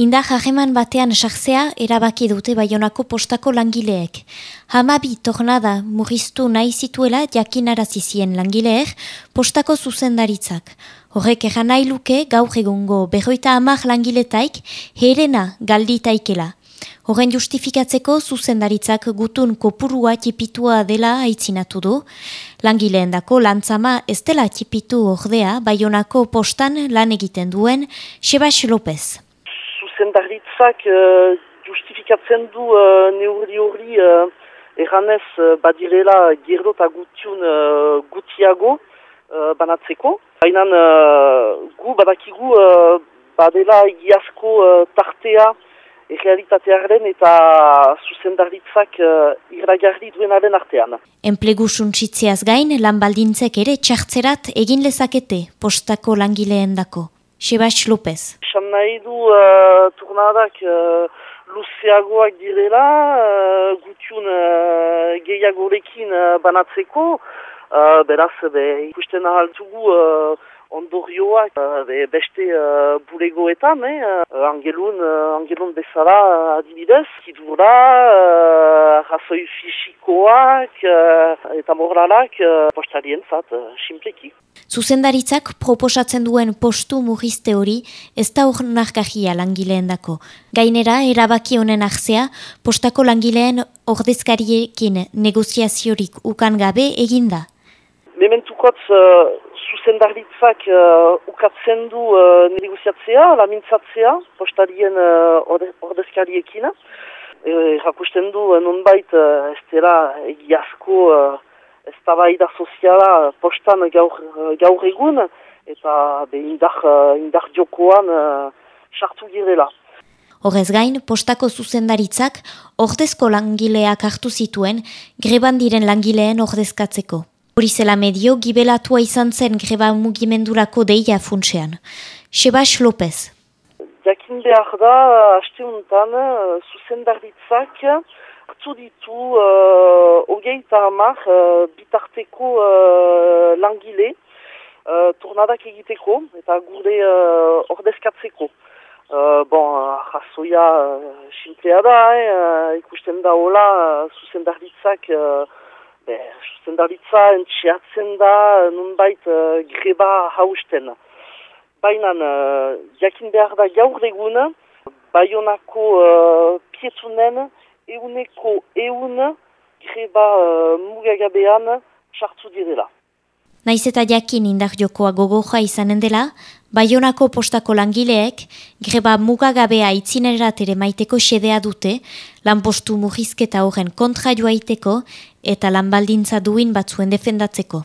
Indar hageman batean sartzea erabaki dute baionako postako langileek. Hamabi tornada murriztu nahi zituela jakinarazi zien langileek postako zuzendaritzak. Horrek eran nahi luke gaur egungo berroita amak langiletaik herena galditaikela. Horren justifikatzeko zuzendaritzak gutun kopurua tipitua dela aitzinatu du. Langileen dako lantzama ez dela tipitu ordea baionako postan lan egiten duen Sebas López zuzendaritzak uh, justifikatzen du uh, neurri hori uh, erranez badirela gerdo eta gutiun uh, gutiago uh, banatzeko. Baina uh, gu badakigu uh, badela egiazko uh, tartea errealitatearen eta zuzendaritzak uh, irragarri duenaren artean. Enplegu suntsitzeaz gain, lan baldintzek ere txartzerat egin lezakete postako langileen dako. Sebas López. Esan nahi du uh, turnadak uh, luzeagoak direla, uh, gutiun uh, gehiagorekin uh, banatzeko, uh, beraz, be, ikusten ahaltugu uh, ondorioak uh, be, beste uh, bulegoetan, eh? uh, angelun, angelun bezala adibidez, kidura, uh, razoi fisikoak uh, eta moralak uh, postarien zat, uh, simpleki. Zuzendaritzak proposatzen duen postu mugizte hori ez da hor narkajia langileen dako. Gainera, erabaki honen ahzea, postako langileen ordezkariekin negoziaziorik ukan gabe eginda. Mementukotz, uh, zuzendaritzak uh, ukatzen du uh, negoziatzea, lamintzatzea, postarien uh, ordezkariekin. Erakusten du, uh, nonbait, uh, ez dela egiazko uh, ez tabaida soziala postan gaur, gaur egun, eta be indar, indar jokoan sartu uh, girela. Horrez gain, postako zuzendaritzak ordezko langileak hartu zituen greban diren langileen ordezkatzeko. Horizela medio, gibelatua izan zen greba mugimendurako deia funtsean. Sebas López. Jakin behar da, haste untan, zuzendarditzak hartu ditu uh, ogeita hamar uh, bitarteko uh, langile uh, turnadak egiteko eta gure uh, ordezkatzeko. Uh, bon, jasoia uh, simplea da, eh, ikusten da hola, uh, zuzendarditzak uh, zendaritza entxeatzen da nunbait uh, greba hausten. Baina uh, jakin behar da gaur egun, baionako uh, pietunen euneko eun greba uh, mugagabean sartu direla. Naiz eta jakin indar jokoa gogoja izanen dela, Baionako postako langileek, greba mugagabea itzinerat ere maiteko xedea dute, lanpostu mugizketa horren kontra joaiteko eta lanbaldintza duin batzuen defendatzeko.